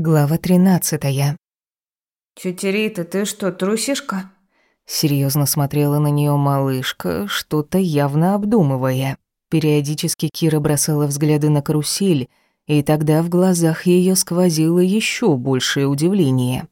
Глава тринадцатая. «Тётя Рита, ты что, трусишка?» Серьезно смотрела на нее малышка, что-то явно обдумывая. Периодически Кира бросала взгляды на карусель, и тогда в глазах ее сквозило еще большее удивление.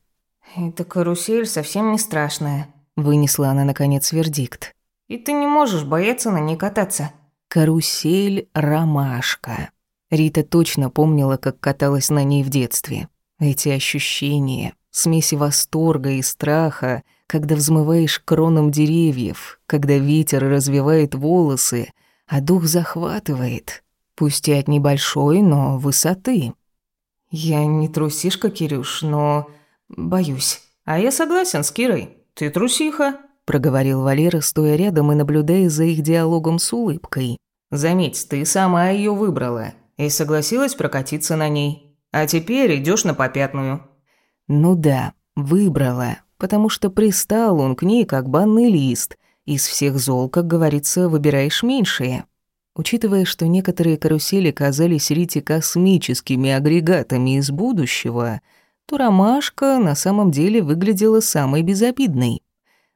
«Эта карусель совсем не страшная», — вынесла она, наконец, вердикт. «И ты не можешь бояться на ней кататься». «Карусель-ромашка». Рита точно помнила, как каталась на ней в детстве. Эти ощущения, смеси восторга и страха, когда взмываешь кроном деревьев, когда ветер развивает волосы, а дух захватывает, пусть и от небольшой, но высоты. «Я не трусишка, Кирюш, но боюсь. А я согласен с Кирой. Ты трусиха», — проговорил Валера, стоя рядом и наблюдая за их диалогом с улыбкой. «Заметь, ты сама ее выбрала и согласилась прокатиться на ней. А теперь идешь на попятную». Ну да, выбрала, потому что пристал он к ней как банный лист. Из всех зол, как говорится, выбираешь меньшее. Учитывая, что некоторые карусели казались Рите космическими агрегатами из будущего, то ромашка на самом деле выглядела самой безобидной.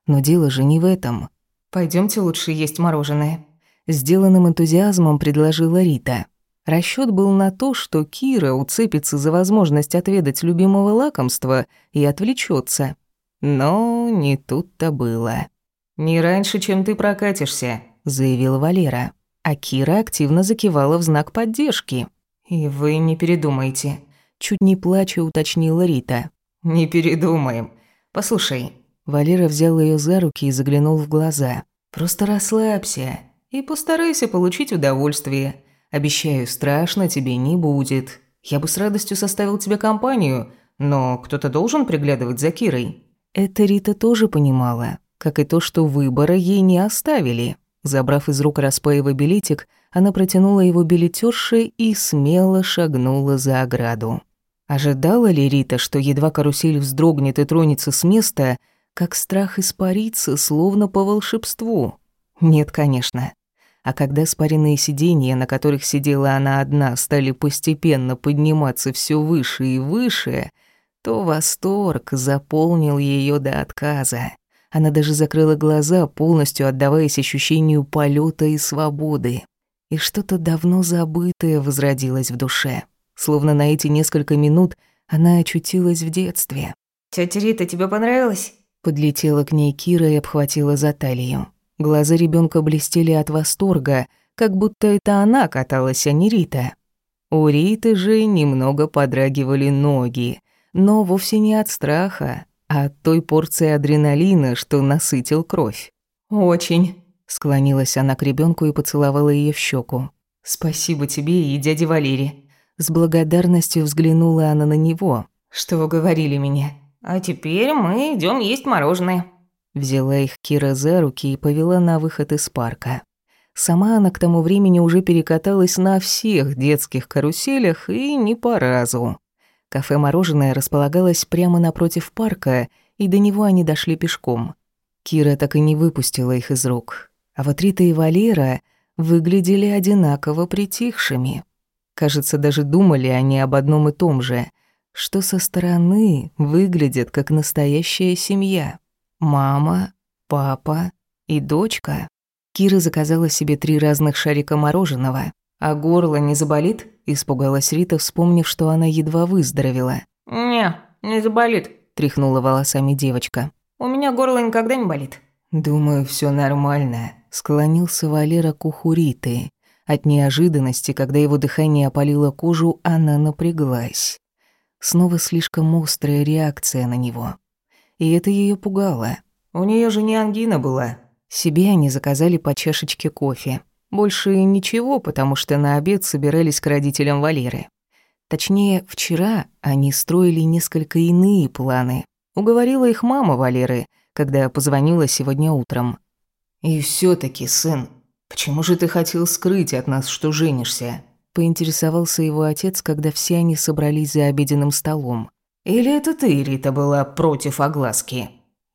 Но дело же не в этом. Пойдемте лучше есть мороженое», — сделанным энтузиазмом предложила Рита. Расчёт был на то, что Кира уцепится за возможность отведать любимого лакомства и отвлечётся. Но не тут-то было. «Не раньше, чем ты прокатишься», — заявил Валера. А Кира активно закивала в знак поддержки. «И вы не передумайте», — чуть не плача уточнила Рита. «Не передумаем. Послушай». Валера взял её за руки и заглянул в глаза. «Просто расслабься и постарайся получить удовольствие. Обещаю, страшно тебе не будет. Я бы с радостью составил тебе компанию, но кто-то должен приглядывать за Кирой». Это Рита тоже понимала, как и то, что выбора ей не оставили. Забрав из рук Распаева билетик, она протянула его билетерше и смело шагнула за ограду. Ожидала ли Рита, что едва карусель вздрогнет и тронется с места, как страх испарится, словно по волшебству? Нет, конечно. А когда спаренные сиденья, на которых сидела она одна, стали постепенно подниматься все выше и выше, то восторг заполнил ее до отказа. Она даже закрыла глаза, полностью отдаваясь ощущению полета и свободы. И что-то давно забытое возродилось в душе. Словно на эти несколько минут она очутилась в детстве. «Тётя Рита, тебе понравилось?» Подлетела к ней Кира и обхватила за талию. Глаза ребенка блестели от восторга, как будто это она каталась, а не Рита. У Риты же немного подрагивали ноги, но вовсе не от страха, а от той порции адреналина, что насытил кровь. «Очень», — склонилась она к ребенку и поцеловала ее в щеку. «Спасибо тебе и дяде Валере». С благодарностью взглянула она на него. «Что вы говорили мне? А теперь мы идем есть мороженое». Взяла их Кира за руки и повела на выход из парка. Сама она к тому времени уже перекаталась на всех детских каруселях и не по разу. Кафе-мороженое располагалось прямо напротив парка, и до него они дошли пешком. Кира так и не выпустила их из рук. А вот Рита и Валера выглядели одинаково притихшими. Кажется, даже думали они об одном и том же, что со стороны выглядят как настоящая семья. Мама, папа и дочка. Кира заказала себе три разных шарика мороженого. «А горло не заболит?» – испугалась Рита, вспомнив, что она едва выздоровела. «Не, не заболит», – тряхнула волосами девочка. «У меня горло никогда не болит». «Думаю, все нормально», – склонился Валера к уху Риты. От неожиданности, когда его дыхание опалило кожу, она напряглась. Снова слишком острая реакция на него и это ее пугало. У нее же не ангина была. Себе они заказали по чашечке кофе. Больше ничего, потому что на обед собирались к родителям Валеры. Точнее, вчера они строили несколько иные планы. Уговорила их мама Валеры, когда позвонила сегодня утром. «И все таки сын, почему же ты хотел скрыть от нас, что женишься?» Поинтересовался его отец, когда все они собрались за обеденным столом. Или это ты, Рита, была против огласки?»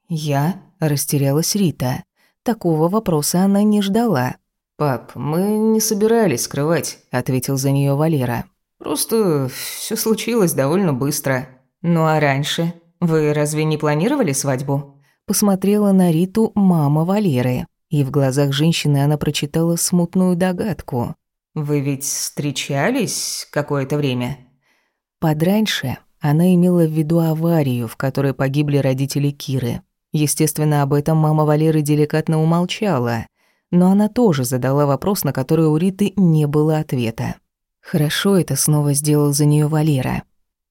«Я?» – растерялась Рита. Такого вопроса она не ждала. «Пап, мы не собирались скрывать», – ответил за нее Валера. Просто все случилось довольно быстро. Ну а раньше? Вы разве не планировали свадьбу? Посмотрела на Риту мама Валеры, и в глазах женщины она прочитала смутную догадку. Вы ведь встречались какое-то время? Подраньше она имела в виду аварию, в которой погибли родители Киры. Естественно, об этом мама Валеры деликатно умолчала, но она тоже задала вопрос, на который у Риты не было ответа. Хорошо это снова сделал за нее Валера.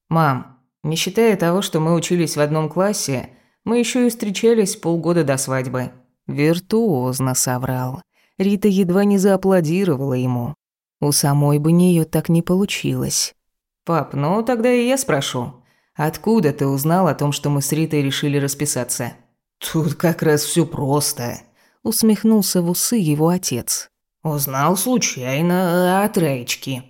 «Мам, не считая того, что мы учились в одном классе, мы еще и встречались полгода до свадьбы». Виртуозно соврал. Рита едва не зааплодировала ему. У самой бы нее так не получилось. «Пап, ну тогда и я спрошу. Откуда ты узнал о том, что мы с Ритой решили расписаться?» «Тут как раз все просто», — усмехнулся в усы его отец. «Узнал случайно от Раечки».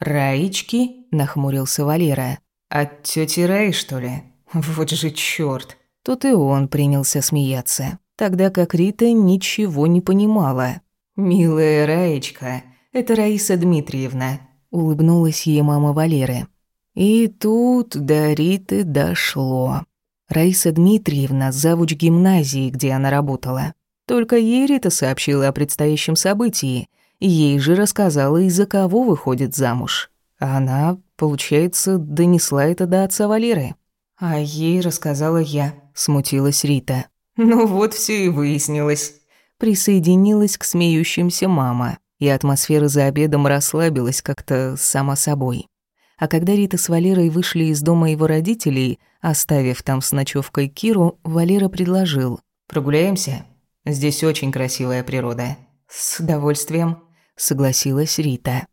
«Раечки?» – нахмурился Валера. «От тети Раи, что ли? Вот же чёрт!» Тут и он принялся смеяться, тогда как Рита ничего не понимала. «Милая Раечка, это Раиса Дмитриевна», – улыбнулась ей мама Валеры. И тут до Риты дошло. Раиса Дмитриевна – завуч гимназии, где она работала. Только ей Рита сообщила о предстоящем событии – Ей же рассказала, из-за кого выходит замуж. А она, получается, донесла это до отца Валеры. «А ей рассказала я», — смутилась Рита. «Ну вот все и выяснилось». Присоединилась к смеющимся мама, и атмосфера за обедом расслабилась как-то сама собой. А когда Рита с Валерой вышли из дома его родителей, оставив там с ночевкой Киру, Валера предложил. «Прогуляемся? Здесь очень красивая природа». «С удовольствием», согласилась Рита.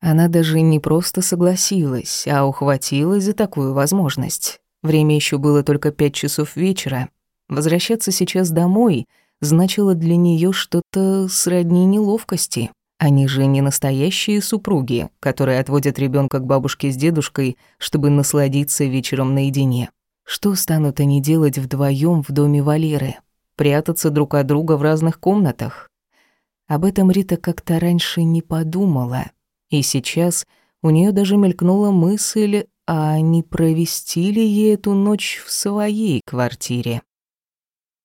Она даже не просто согласилась, а ухватилась за такую возможность. Время еще было только пять часов вечера. Возвращаться сейчас домой значило для нее что-то сродни неловкости. Они же не настоящие супруги, которые отводят ребенка к бабушке с дедушкой, чтобы насладиться вечером наедине. Что станут они делать вдвоем в доме Валеры? Прятаться друг от друга в разных комнатах? Об этом Рита как-то раньше не подумала. И сейчас у нее даже мелькнула мысль, а не провести ли ей эту ночь в своей квартире.